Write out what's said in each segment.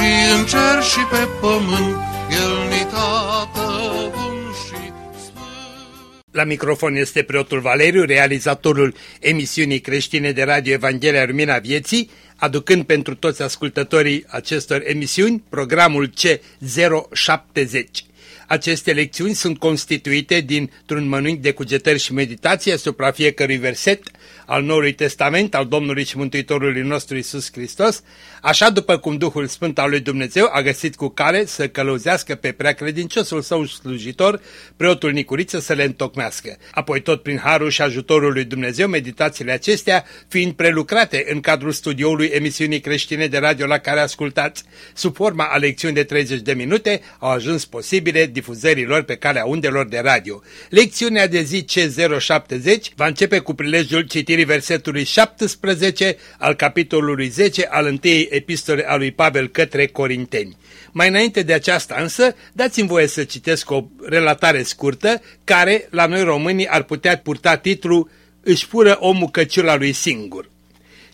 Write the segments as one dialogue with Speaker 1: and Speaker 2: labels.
Speaker 1: și în cer și pe pământ, El ni tată bun și sfânt.
Speaker 2: La microfon este preotul Valeriu, realizatorul emisiunii creștine de radio Evanghelia Lumina Vieții, aducând pentru toți ascultătorii acestor emisiuni programul C070. Aceste lecțiuni sunt constituite dintr-un mănânc de cugetări și meditații asupra fiecărui verset al Noului Testament al Domnului și Mântuitorului nostru Isus Hristos, așa după cum Duhul Sfânt al lui Dumnezeu a găsit cu care să călăuzească pe preacredinciosul său slujitor, preotul Nicuriță să le întocmească. Apoi tot prin harul și ajutorul lui Dumnezeu, meditațiile acestea fiind prelucrate în cadrul studioului emisiunii creștine de radio la care ascultați, sub forma a lecțiuni de 30 de minute, au ajuns posibile difuzărilor pe calea undelor de radio. Lecțiunea de zi C070 va începe cu prilejul citirii versetului 17 al capitolului 10 al întâiei epistole a lui Pavel către Corinteni. Mai înainte de aceasta însă, dați-mi voie să citesc o relatare scurtă care, la noi românii, ar putea purta titlul Își fură omul căciula lui singur.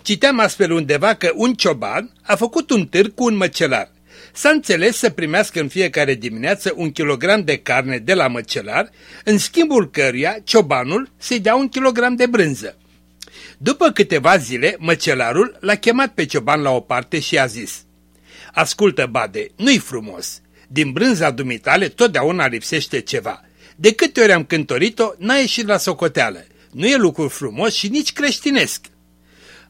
Speaker 2: Citeam astfel undeva că un cioban a făcut un târg cu un măcelar. S-a înțeles să primească în fiecare dimineață un kilogram de carne de la măcelar, în schimbul căruia ciobanul să-i dea un kilogram de brânză. După câteva zile, măcelarul l-a chemat pe cioban la o parte și a zis Ascultă, Bade, nu-i frumos. Din brânza dumitale totdeauna lipsește ceva. De câte ori am cântorit-o, n-a ieșit la socoteală. Nu e lucru frumos și nici creștinesc.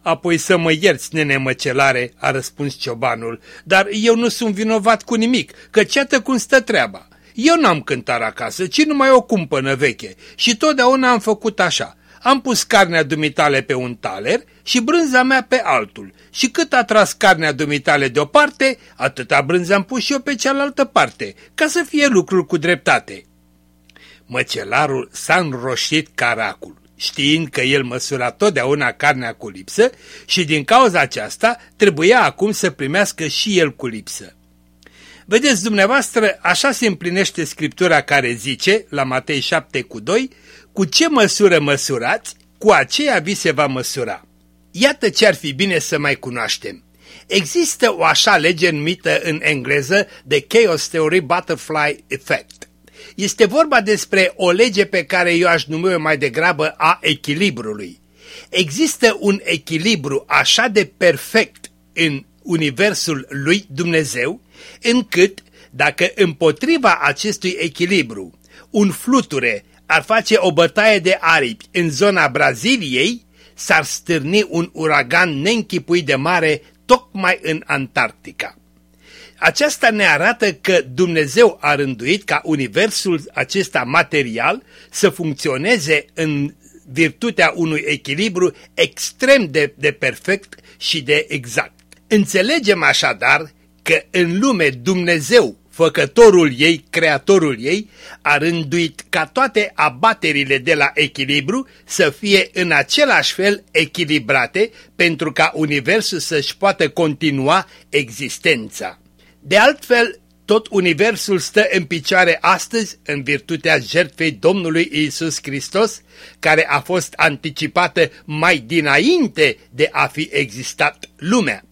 Speaker 2: Apoi să mă ierți, nene măcelare, a răspuns ciobanul, dar eu nu sunt vinovat cu nimic, că ceată cum stă treaba. Eu n-am cântar acasă, ci numai o cumpănă veche și totdeauna am făcut așa. Am pus carnea dumitale pe un taler și brânza mea pe altul. Și cât a tras carnea dumitale deoparte, atâta brânză am pus și eu pe cealaltă parte, ca să fie lucrul cu dreptate. Măcelarul s-a înroșit caracul, știind că el măsura totdeauna carnea cu lipsă și din cauza aceasta trebuia acum să primească și el cu lipsă. Vedeți dumneavoastră, așa se împlinește Scriptura care zice, la Matei 7 cu 2, cu ce măsură măsurați, cu aceea vi se va măsura. Iată ce ar fi bine să mai cunoaștem. Există o așa lege numită în engleză de Chaos Theory Butterfly Effect. Este vorba despre o lege pe care eu aș numi mai degrabă a echilibrului. Există un echilibru așa de perfect în universul lui Dumnezeu, încât dacă împotriva acestui echilibru un fluture ar face o bătaie de aripi în zona Braziliei, s-ar stârni un uragan neînchipuit de mare tocmai în Antarctica. Aceasta ne arată că Dumnezeu a rânduit ca universul acesta material să funcționeze în virtutea unui echilibru extrem de, de perfect și de exact. Înțelegem așadar că în lume Dumnezeu făcătorul ei, creatorul ei, a rânduit ca toate abaterile de la echilibru să fie în același fel echilibrate pentru ca universul să-și poată continua existența. De altfel, tot universul stă în picioare astăzi în virtutea jertfei Domnului Isus Hristos, care a fost anticipată mai dinainte de a fi existat lumea.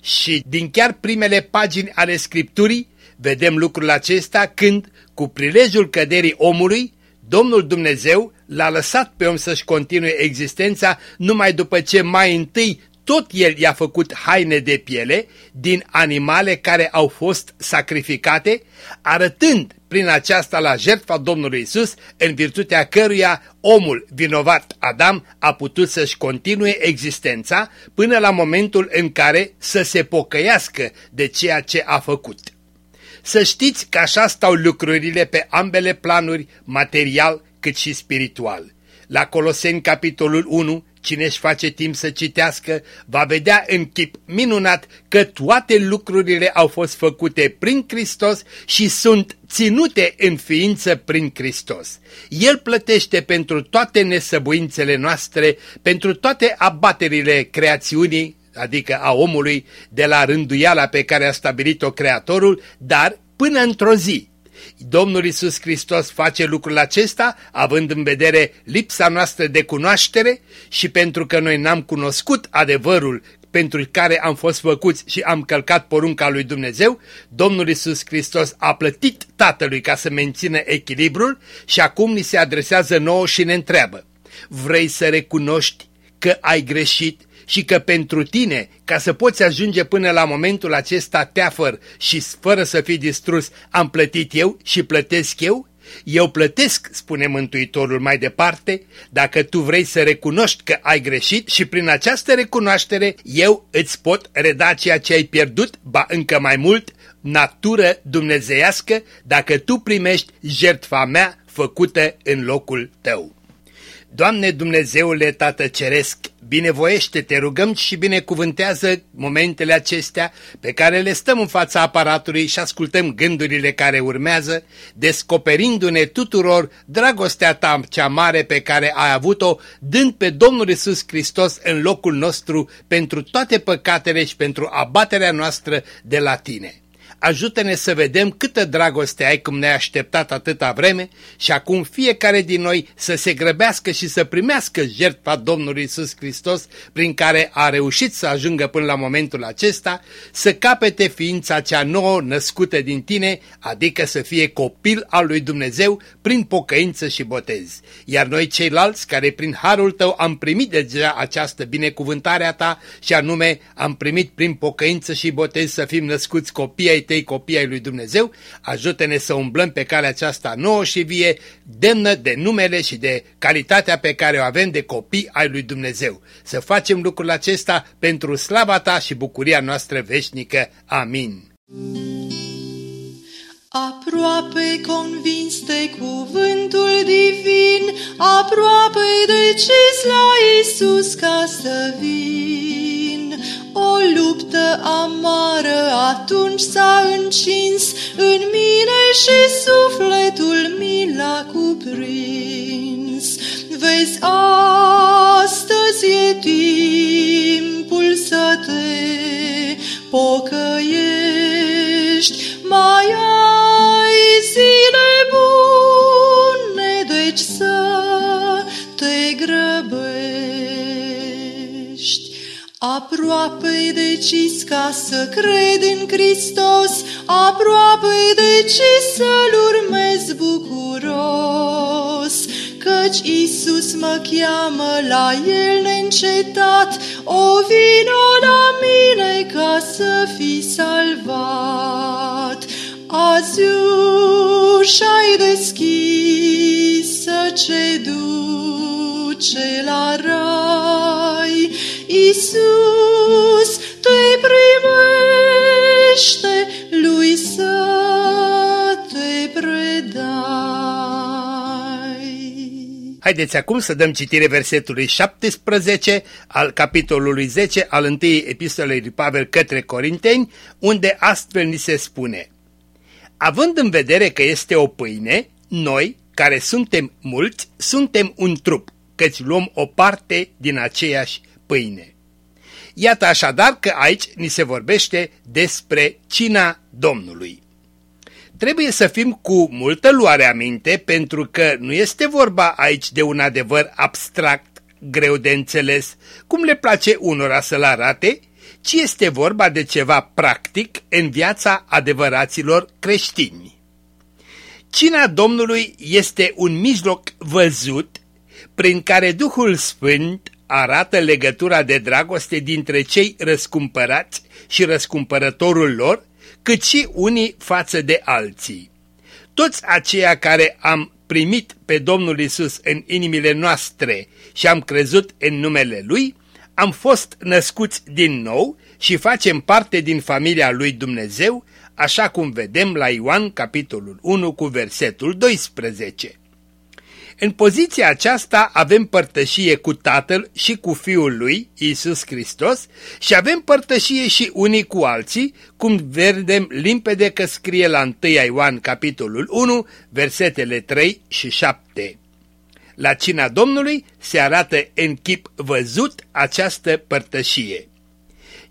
Speaker 2: Și din chiar primele pagini ale Scripturii, Vedem lucrul acesta când, cu prilejul căderii omului, Domnul Dumnezeu l-a lăsat pe om să-și continue existența numai după ce mai întâi tot el i-a făcut haine de piele din animale care au fost sacrificate, arătând prin aceasta la jertfa Domnului Isus, în virtutea căruia omul vinovat Adam a putut să-și continue existența până la momentul în care să se pocăiască de ceea ce a făcut. Să știți că așa stau lucrurile pe ambele planuri, material cât și spiritual. La Coloseni, capitolul 1, Cine își face timp să citească va vedea în chip minunat că toate lucrurile au fost făcute prin Hristos și sunt ținute în ființă prin Hristos. El plătește pentru toate nesăbuințele noastre, pentru toate abaterile creațiunii, adică a omului, de la rânduiala pe care a stabilit-o Creatorul, dar până într-o zi. Domnul Isus Hristos face lucrul acesta având în vedere lipsa noastră de cunoaștere și pentru că noi n-am cunoscut adevărul pentru care am fost făcuți și am călcat porunca lui Dumnezeu, Domnul Isus Hristos a plătit Tatălui ca să mențină echilibrul și acum ni se adresează nouă și ne întreabă, vrei să recunoști că ai greșit și că pentru tine, ca să poți ajunge până la momentul acesta teafăr și fără să fii distrus, am plătit eu și plătesc eu? Eu plătesc, spune Mântuitorul mai departe, dacă tu vrei să recunoști că ai greșit și prin această recunoaștere eu îți pot reda ceea ce ai pierdut, ba încă mai mult, natură dumnezeiască, dacă tu primești jertfa mea făcută în locul tău. Doamne Dumnezeule Tată Ceresc, binevoiește, te rugăm și binecuvântează momentele acestea pe care le stăm în fața aparatului și ascultăm gândurile care urmează, descoperindu-ne tuturor dragostea ta cea mare pe care ai avut-o, dând pe Domnul Isus Hristos în locul nostru pentru toate păcatele și pentru abaterea noastră de la tine ajută-ne să vedem câtă dragoste ai cum ne-ai așteptat atâta vreme și acum fiecare din noi să se grăbească și să primească jertfa Domnului Isus Hristos prin care a reușit să ajungă până la momentul acesta, să capete ființa cea nouă născută din tine, adică să fie copil al lui Dumnezeu prin pocăință și botez. Iar noi ceilalți care prin harul tău am primit deja această binecuvântare a ta și anume am primit prin pocăință și botez să fim născuți copii ai tăi copii ai lui Dumnezeu, ajută-ne să umblăm pe calea aceasta nouă și vie, demnă de numele și de calitatea pe care o avem de copii ai lui Dumnezeu. Să facem lucrul acesta pentru slava ta și bucuria noastră veșnică. Amin.
Speaker 3: Aproape convins de cuvântul divin, aproape decis la Isus ca să vin. O luptă amară atunci s-a încins în mine și sufletul mi l-a cuprins. Vezi, astăzi e timpul să te pocăiești, mai ai zile bune, deci să Aproape decis ca să cred în Hristos, aproape decis să-L urmez bucuros, căci Isus mă cheamă la El neîncetat, o vină la mine ca să fii salvat. Azi ușa-i deschisă ce duce la rai, Isus te primește, lui să te predai.
Speaker 2: Haideți acum să dăm citire versetului 17 al capitolului 10 al întâiei epistolei lui Pavel către Corinteni, unde astfel ni se spune Având în vedere că este o pâine, noi, care suntem mulți, suntem un trup, căci luăm o parte din aceeași pâine. Iată așadar că aici ni se vorbește despre cina Domnului. Trebuie să fim cu multă luare aminte pentru că nu este vorba aici de un adevăr abstract, greu de înțeles, cum le place unora să-l arate, ci este vorba de ceva practic în viața adevăraților creștini. Cina Domnului este un mijloc văzut prin care Duhul Sfânt arată legătura de dragoste dintre cei răscumpărați și răscumpărătorul lor, cât și unii față de alții. Toți aceia care am primit pe Domnul Isus în inimile noastre și am crezut în numele Lui, am fost născuți din nou și facem parte din familia lui Dumnezeu, așa cum vedem la Ioan capitolul 1 cu versetul 12. În poziția aceasta avem părtășie cu Tatăl și cu Fiul lui, Isus Hristos, și avem părtășie și unii cu alții, cum vedem limpede că scrie la 1 Ioan capitolul 1, versetele 3 și 7. La cina Domnului se arată în chip văzut această părtășie.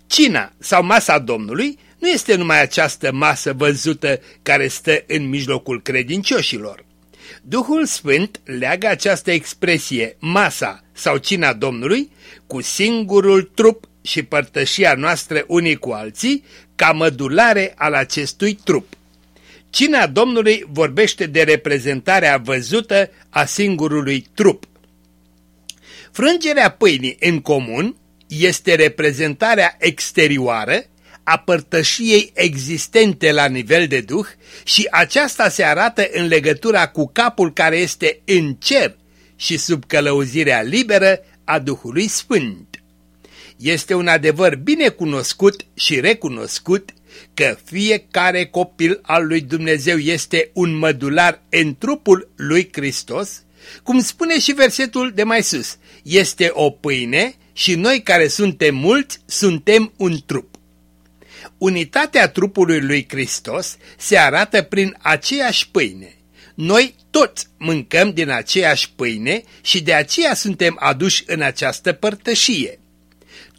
Speaker 2: Cina sau masa Domnului nu este numai această masă văzută care stă în mijlocul credincioșilor. Duhul Sfânt leagă această expresie, masa sau cina Domnului, cu singurul trup și părtășia noastră unii cu alții, ca mădulare al acestui trup. Cina Domnului vorbește de reprezentarea văzută a singurului trup. Frângerea pâinii în comun este reprezentarea exterioară a părtășiei existente la nivel de duh și aceasta se arată în legătura cu capul care este în cer și sub călăuzirea liberă a Duhului Sfânt. Este un adevăr bine cunoscut și recunoscut că fiecare copil al lui Dumnezeu este un mădular în trupul lui Hristos, cum spune și versetul de mai sus, este o pâine și noi care suntem mulți suntem un trup. Unitatea trupului lui Hristos se arată prin aceeași pâine. Noi toți mâncăm din aceeași pâine și de aceea suntem aduși în această părtășie.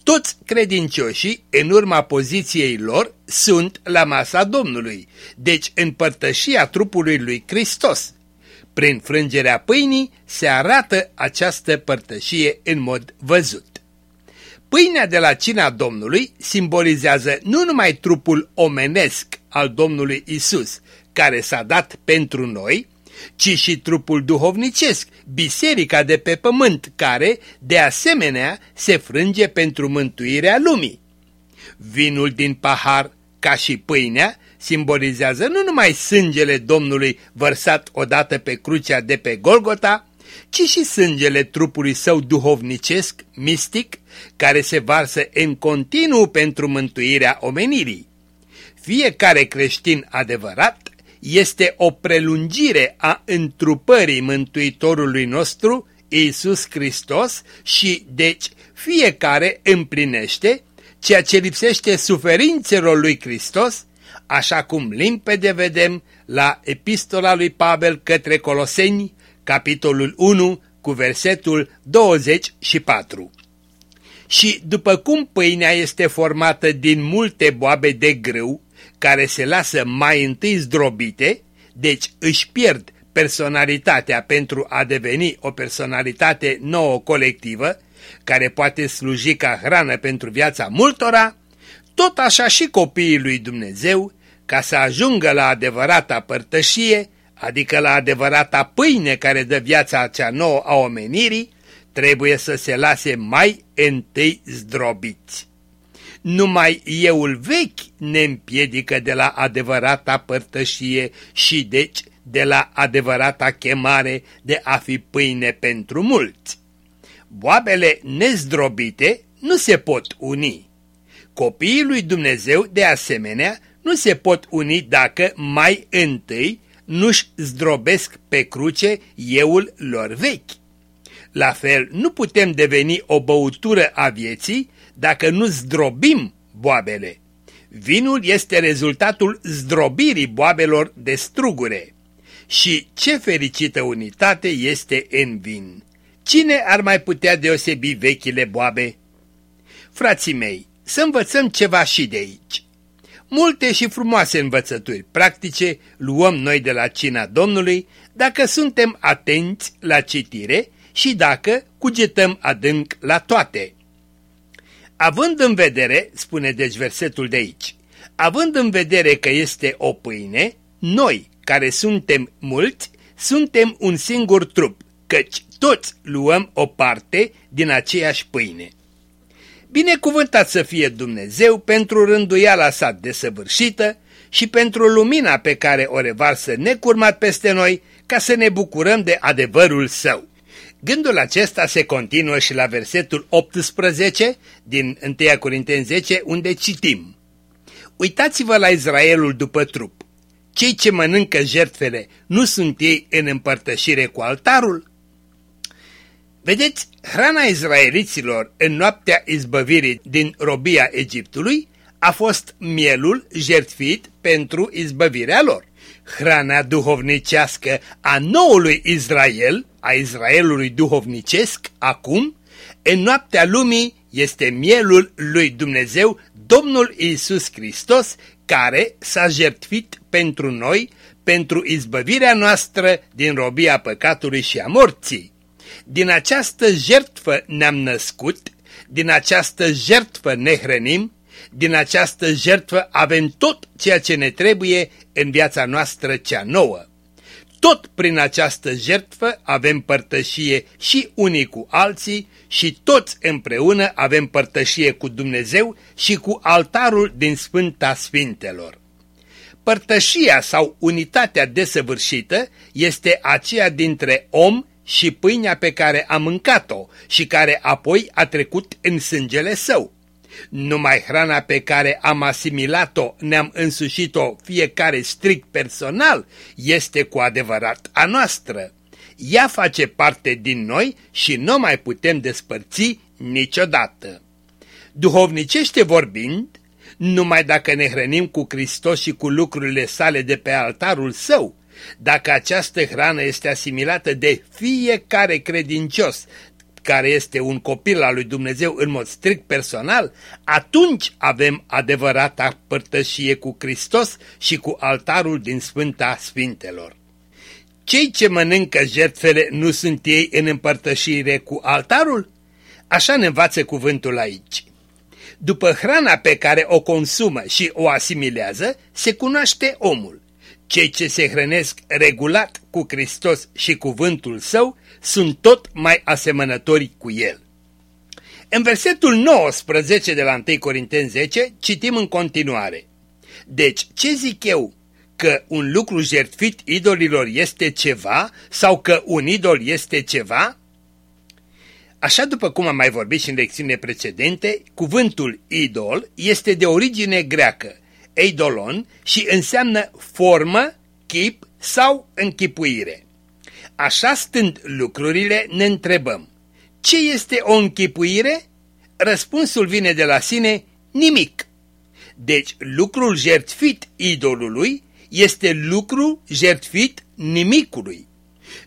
Speaker 2: Toți credincioșii, în urma poziției lor, sunt la masa Domnului, deci în părtășia trupului lui Hristos. Prin frângerea pâinii se arată această părtășie în mod văzut. Pâinea de la cina Domnului simbolizează nu numai trupul omenesc al Domnului Isus, care s-a dat pentru noi, ci și trupul duhovnicesc, biserica de pe pământ, care, de asemenea, se frânge pentru mântuirea lumii. Vinul din pahar, ca și pâinea, simbolizează nu numai sângele Domnului vărsat odată pe crucea de pe Golgota, ci și sângele trupului său duhovnicesc, mistic, care se varsă în continuu pentru mântuirea omenirii. Fiecare creștin adevărat este o prelungire a întrupării Mântuitorului nostru, Iisus Hristos, și deci fiecare împlinește ceea ce lipsește suferințelor lui Hristos, așa cum limpede vedem la epistola lui Pavel către Coloseni, capitolul 1, cu versetul 24. Și după cum pâinea este formată din multe boabe de grâu, care se lasă mai întâi zdrobite, deci își pierd personalitatea pentru a deveni o personalitate nouă colectivă, care poate sluji ca hrană pentru viața multora, tot așa și copiii lui Dumnezeu, ca să ajungă la adevărata părtășie, adică la adevărata pâine care dă viața cea nouă a omenirii, trebuie să se lase mai întâi zdrobiți. Numai euul vechi ne împiedică de la adevărata părtășie și deci de la adevărata chemare de a fi pâine pentru mulți. Boabele nezdrobite nu se pot uni. Copiii lui Dumnezeu, de asemenea, nu se pot uni dacă mai întâi nu-și zdrobesc pe cruce euul lor vechi. La fel, nu putem deveni o băutură a vieții dacă nu zdrobim boabele. Vinul este rezultatul zdrobirii boabelor de strugure. Și ce fericită unitate este în vin! Cine ar mai putea deosebi vechile boabe? Frații mei, să învățăm ceva și de aici. Multe și frumoase învățături practice luăm noi de la cina Domnului dacă suntem atenți la citire și dacă cugetăm adânc la toate. Având în vedere, spune deci versetul de aici, având în vedere că este o pâine, noi, care suntem mulți, suntem un singur trup, căci toți luăm o parte din aceeași pâine. Binecuvântat să fie Dumnezeu pentru rânduiala sa desăvârșită și pentru lumina pe care o revarsă necurmat peste noi ca să ne bucurăm de adevărul său. Gândul acesta se continuă și la versetul 18 din 1 Corinteni 10 unde citim Uitați-vă la Israelul după trup. Cei ce mănâncă jertfele nu sunt ei în împărtășire cu altarul? Vedeți, hrana izraeliților în noaptea izbăvirii din robia Egiptului a fost mielul jertfit pentru izbăvirea lor. Hrana duhovnicească a noului Israel, a Israelului duhovnicesc, acum, în noaptea lumii, este mielul lui Dumnezeu, Domnul Isus Hristos, care s-a jertfit pentru noi, pentru izbăvirea noastră din robia păcatului și a morții. Din această jertfă ne-am născut, din această jertfă ne hrănim, din această jertfă avem tot ceea ce ne trebuie în viața noastră cea nouă. Tot prin această jertfă avem părtășie și unii cu alții și toți împreună avem părtășie cu Dumnezeu și cu altarul din Sfânta Sfintelor. Părtășia sau unitatea desăvârșită este aceea dintre om și pâinea pe care a mâncat-o și care apoi a trecut în sângele său. Numai hrana pe care am asimilat-o, ne-am însușit-o fiecare strict personal, este cu adevărat a noastră. Ea face parte din noi și nu mai putem despărți niciodată. Duhovnicește vorbind, numai dacă ne hrănim cu Hristos și cu lucrurile sale de pe altarul său, dacă această hrană este asimilată de fiecare credincios, care este un copil al lui Dumnezeu în mod strict personal, atunci avem adevărata părtășie cu Hristos și cu altarul din Sfânta Sfintelor. Cei ce mănâncă jertfele nu sunt ei în împărtășire cu altarul? Așa ne învață cuvântul aici. După hrana pe care o consumă și o asimilează, se cunoaște omul. Cei ce se hrănesc regulat cu Hristos și cuvântul său sunt tot mai asemănători cu el. În versetul 19 de la 1 Corinteni 10 citim în continuare. Deci, ce zic eu? Că un lucru jertfit idolilor este ceva sau că un idol este ceva? Așa după cum am mai vorbit și în lecțiunile precedente, cuvântul idol este de origine greacă, eidolon, și înseamnă formă, chip sau închipuire. Așa stând lucrurile, ne întrebăm, ce este o închipuire? Răspunsul vine de la sine, nimic. Deci lucrul jertfit idolului este lucru jertfit nimicului.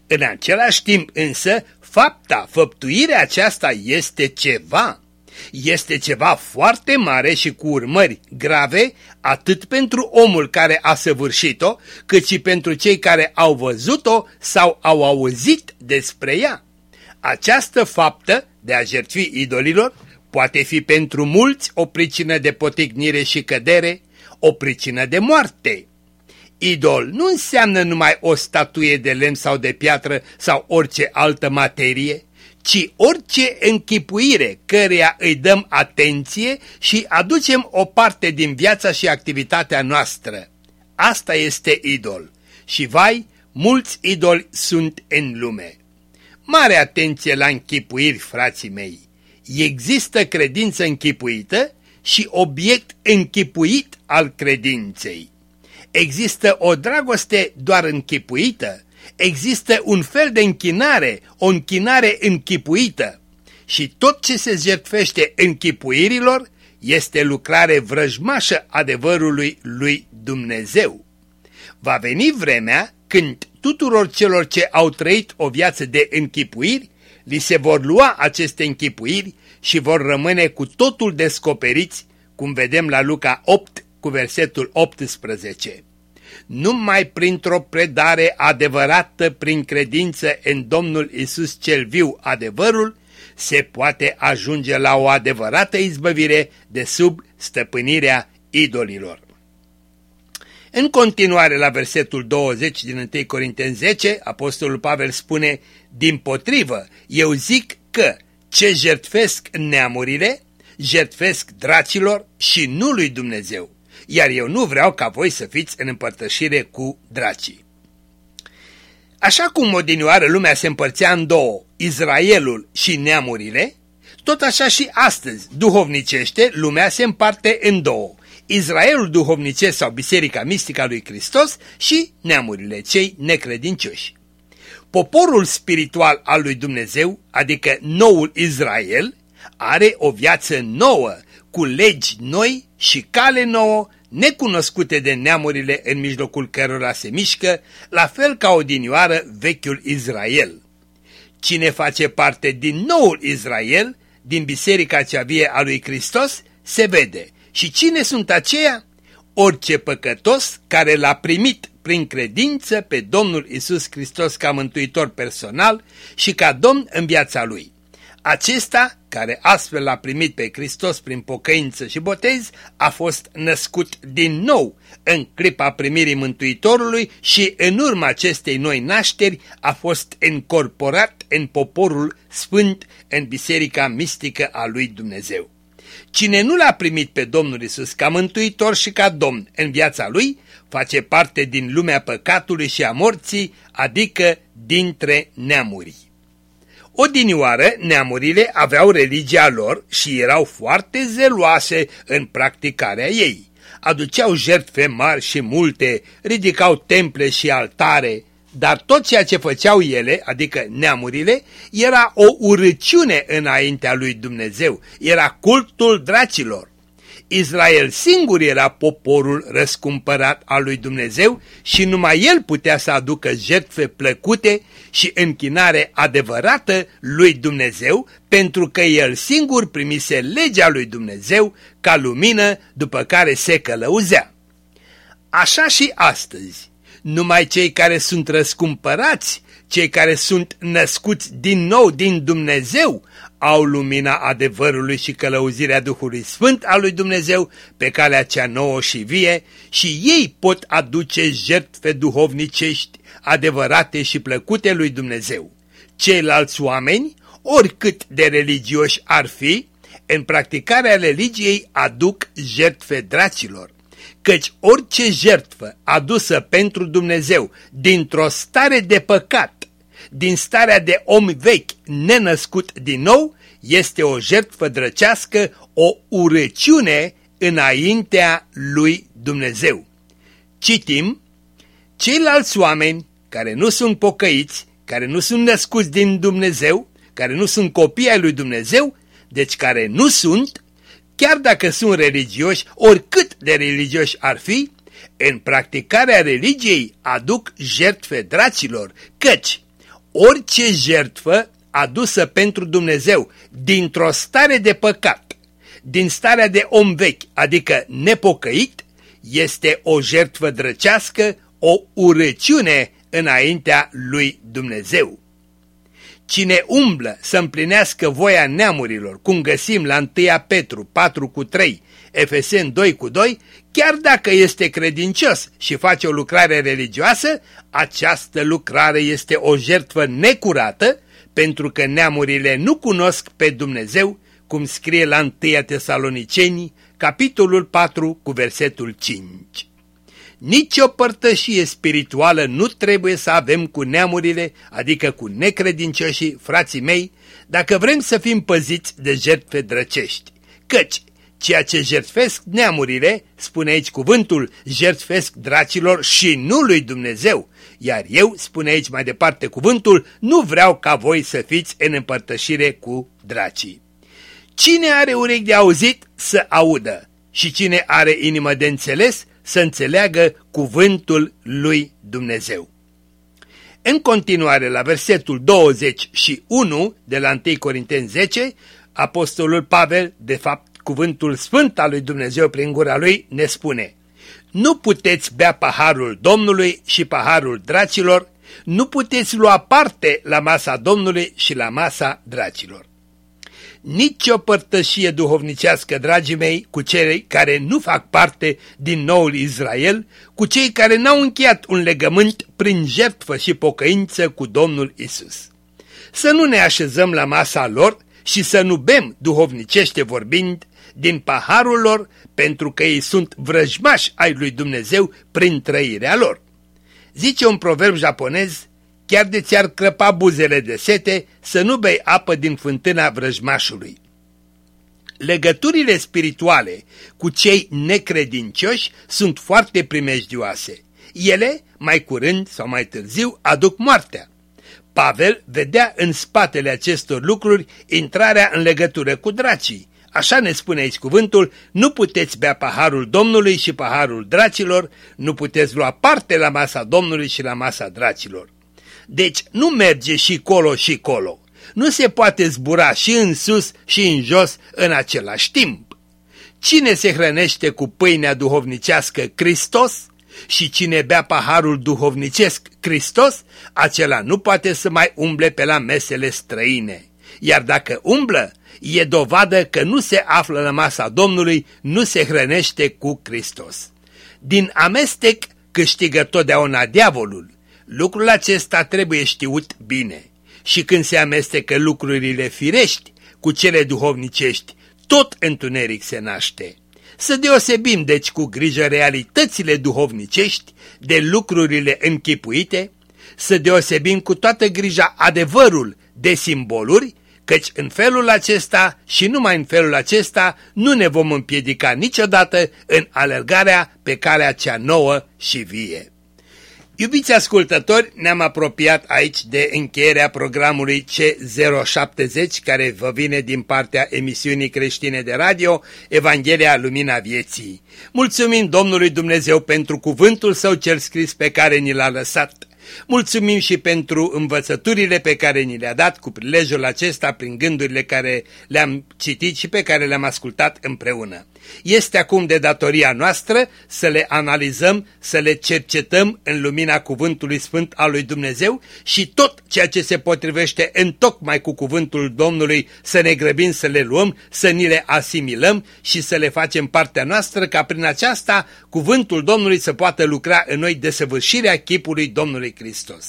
Speaker 2: În același timp însă, fapta, făptuirea aceasta este ceva. Este ceva foarte mare și cu urmări grave, atât pentru omul care a săvârșit-o, cât și pentru cei care au văzut-o sau au auzit despre ea. Această faptă de a jertfi idolilor poate fi pentru mulți o pricină de potignire și cădere, o pricină de moarte. Idol nu înseamnă numai o statuie de lemn sau de piatră sau orice altă materie, ci orice închipuire căreia îi dăm atenție și aducem o parte din viața și activitatea noastră. Asta este idol. Și vai, mulți idoli sunt în lume. Mare atenție la închipuiri, frații mei! Există credință închipuită și obiect închipuit al credinței. Există o dragoste doar închipuită există un fel de închinare, o închinare închipuită și tot ce se jertfește închipuirilor este lucrare vrăjmașă adevărului lui Dumnezeu. Va veni vremea când tuturor celor ce au trăit o viață de închipuiri, li se vor lua aceste închipuiri și vor rămâne cu totul descoperiți, cum vedem la Luca 8 cu versetul 18 numai printr-o predare adevărată prin credință în Domnul Isus cel viu adevărul, se poate ajunge la o adevărată izbăvire de sub stăpânirea idolilor. În continuare la versetul 20 din 1 Corinteni 10, Apostolul Pavel spune, Din potrivă, eu zic că ce jertfesc neamurile, jertfesc dracilor și nu lui Dumnezeu iar eu nu vreau ca voi să fiți în împărtășire cu dracii. Așa cum odinioară lumea se împărțea în două, Israelul și neamurile, tot așa și astăzi, duhovnicește, lumea se împarte în două, Israelul duhovnicesc sau biserica mistică a lui Hristos și neamurile, cei necredincioși. Poporul spiritual al lui Dumnezeu, adică noul Israel, are o viață nouă, cu legi noi și cale nouă, necunoscute de neamurile în mijlocul cărora se mișcă, la fel ca odinioară vechiul Israel. Cine face parte din noul Israel, din biserica cea vie a lui Hristos, se vede. Și cine sunt aceia? Orice păcătos care l-a primit prin credință pe Domnul Isus Hristos ca mântuitor personal și ca Domn în viața lui. Acesta, care astfel l-a primit pe Hristos prin pocăință și botez, a fost născut din nou în clipa primirii Mântuitorului și în urma acestei noi nașteri a fost încorporat în poporul sfânt în biserica mistică a lui Dumnezeu. Cine nu l-a primit pe Domnul Isus ca mântuitor și ca domn în viața lui, face parte din lumea păcatului și a morții, adică dintre neamuri. Odinioară, neamurile aveau religia lor și erau foarte zeloase în practicarea ei. Aduceau jertfe mari și multe, ridicau temple și altare, dar tot ceea ce făceau ele, adică neamurile, era o urăciune înaintea lui Dumnezeu, era cultul dracilor. Israel singur era poporul răscumpărat al lui Dumnezeu și numai el putea să aducă jertfe plăcute și închinare adevărată lui Dumnezeu, pentru că el singur primise legea lui Dumnezeu ca lumină după care se călăuzea. Așa și astăzi, numai cei care sunt răscumpărați, cei care sunt născuți din nou din Dumnezeu, au lumina adevărului și călăuzirea Duhului Sfânt al lui Dumnezeu pe calea cea nouă și vie și ei pot aduce jertfe duhovnicești adevărate și plăcute lui Dumnezeu. Ceilalți oameni, oricât de religioși ar fi, în practicarea religiei aduc jertfe dracilor căci orice jertfă adusă pentru Dumnezeu dintr-o stare de păcat, din starea de om vechi nenăscut din nou, este o jertfă drăcească, o urăciune înaintea lui Dumnezeu. Citim, ceilalți oameni care nu sunt pocăiți, care nu sunt născuți din Dumnezeu, care nu sunt copii ai lui Dumnezeu, deci care nu sunt, chiar dacă sunt religioși, oricât de religioși ar fi, în practicarea religiei aduc jertfe dracilor, căci orice jertfă adusă pentru Dumnezeu dintr-o stare de păcat, din starea de om vechi, adică nepocăit, este o jertfă drăcească, o urăciune înaintea lui Dumnezeu. Cine umblă să împlinească voia neamurilor, cum găsim la 1 Petru 4 cu 3, Efesen 2 cu 2, chiar dacă este credincios și face o lucrare religioasă, această lucrare este o jertfă necurată, pentru că neamurile nu cunosc pe Dumnezeu, cum scrie la 1 Tesaloniceni, capitolul 4 cu versetul 5. Nici o părtășie spirituală nu trebuie să avem cu neamurile, adică cu necredincioșii, frații mei, dacă vrem să fim păziți de jertfe drăcești. Căci ceea ce jertfesc neamurile, spune aici cuvântul, jertfesc dracilor și nu lui Dumnezeu. Iar eu, spune aici mai departe cuvântul, nu vreau ca voi să fiți în împărtășire cu dracii. Cine are urechi de auzit, să audă și cine are inimă de înțeles, să înțeleagă cuvântul lui Dumnezeu. În continuare, la versetul 21 de la 1 Corinteni 10, Apostolul Pavel, de fapt cuvântul sfânt al lui Dumnezeu prin gura lui, ne spune Nu puteți bea paharul Domnului și paharul dracilor, nu puteți lua parte la masa Domnului și la masa dracilor nici o părtășie duhovnicească, dragii mei, cu cei care nu fac parte din noul Israel, cu cei care n-au încheiat un legământ prin jertfă și pocăință cu Domnul Isus. Să nu ne așezăm la masa lor și să nu bem, duhovnicește vorbind, din paharul lor, pentru că ei sunt vrăjmași ai lui Dumnezeu prin trăirea lor. Zice un proverb japonez, chiar de ți-ar crăpa buzele de sete, să nu bei apă din fântâna vrăjmașului. Legăturile spirituale cu cei necredincioși sunt foarte primejdioase. Ele, mai curând sau mai târziu, aduc moartea. Pavel vedea în spatele acestor lucruri intrarea în legătură cu dracii. Așa ne spune aici cuvântul, nu puteți bea paharul Domnului și paharul dracilor, nu puteți lua parte la masa Domnului și la masa dracilor. Deci nu merge și colo și colo. Nu se poate zbura și în sus și în jos în același timp. Cine se hrănește cu pâinea duhovnicească Hristos și cine bea paharul duhovnicesc Hristos, acela nu poate să mai umble pe la mesele străine. Iar dacă umblă, e dovadă că nu se află la masa Domnului, nu se hrănește cu Hristos. Din amestec câștigă totdeauna diavolul. Lucrul acesta trebuie știut bine. Și când se amestecă lucrurile firești cu cele duhovnicești, tot întuneric se naște. Să deosebim deci cu grijă realitățile duhovnicești de lucrurile închipuite, să deosebim cu toată grija adevărul de simboluri, căci în felul acesta și numai în felul acesta nu ne vom împiedica niciodată în alergarea pe calea cea nouă și vie. Iubiți ascultători, ne-am apropiat aici de încheierea programului C070 care vă vine din partea emisiunii creștine de radio Evanghelia Lumina Vieții. Mulțumim Domnului Dumnezeu pentru cuvântul său cel scris pe care ni l-a lăsat. Mulțumim și pentru învățăturile pe care ni le-a dat cu prilejul acesta prin gândurile care le-am citit și pe care le-am ascultat împreună. Este acum de datoria noastră să le analizăm, să le cercetăm în lumina cuvântului sfânt al lui Dumnezeu și tot ceea ce se potrivește în tocmai cu cuvântul Domnului să ne grăbim să le luăm, să ni le asimilăm și să le facem partea noastră ca prin aceasta cuvântul Domnului să poată lucra în noi desăvârșirea chipului Domnului Hristos.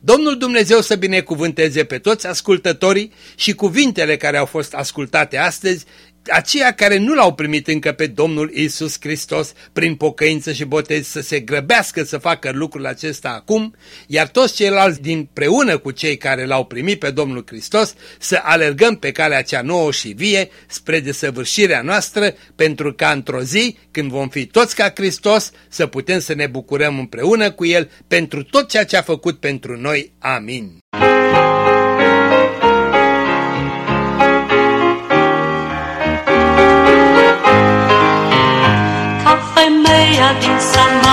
Speaker 2: Domnul Dumnezeu să binecuvânteze pe toți ascultătorii și cuvintele care au fost ascultate astăzi aceia care nu l-au primit încă pe Domnul Isus Hristos prin pocăință și botez să se grăbească să facă lucrul acesta acum, iar toți ceilalți din preună cu cei care l-au primit pe Domnul Hristos să alergăm pe calea cea nouă și vie spre desăvârșirea noastră pentru ca într-o zi, când vom fi toți ca Hristos, să putem să ne bucurăm împreună cu El pentru tot ceea ce a făcut pentru noi. Amin.
Speaker 4: día de San Martín.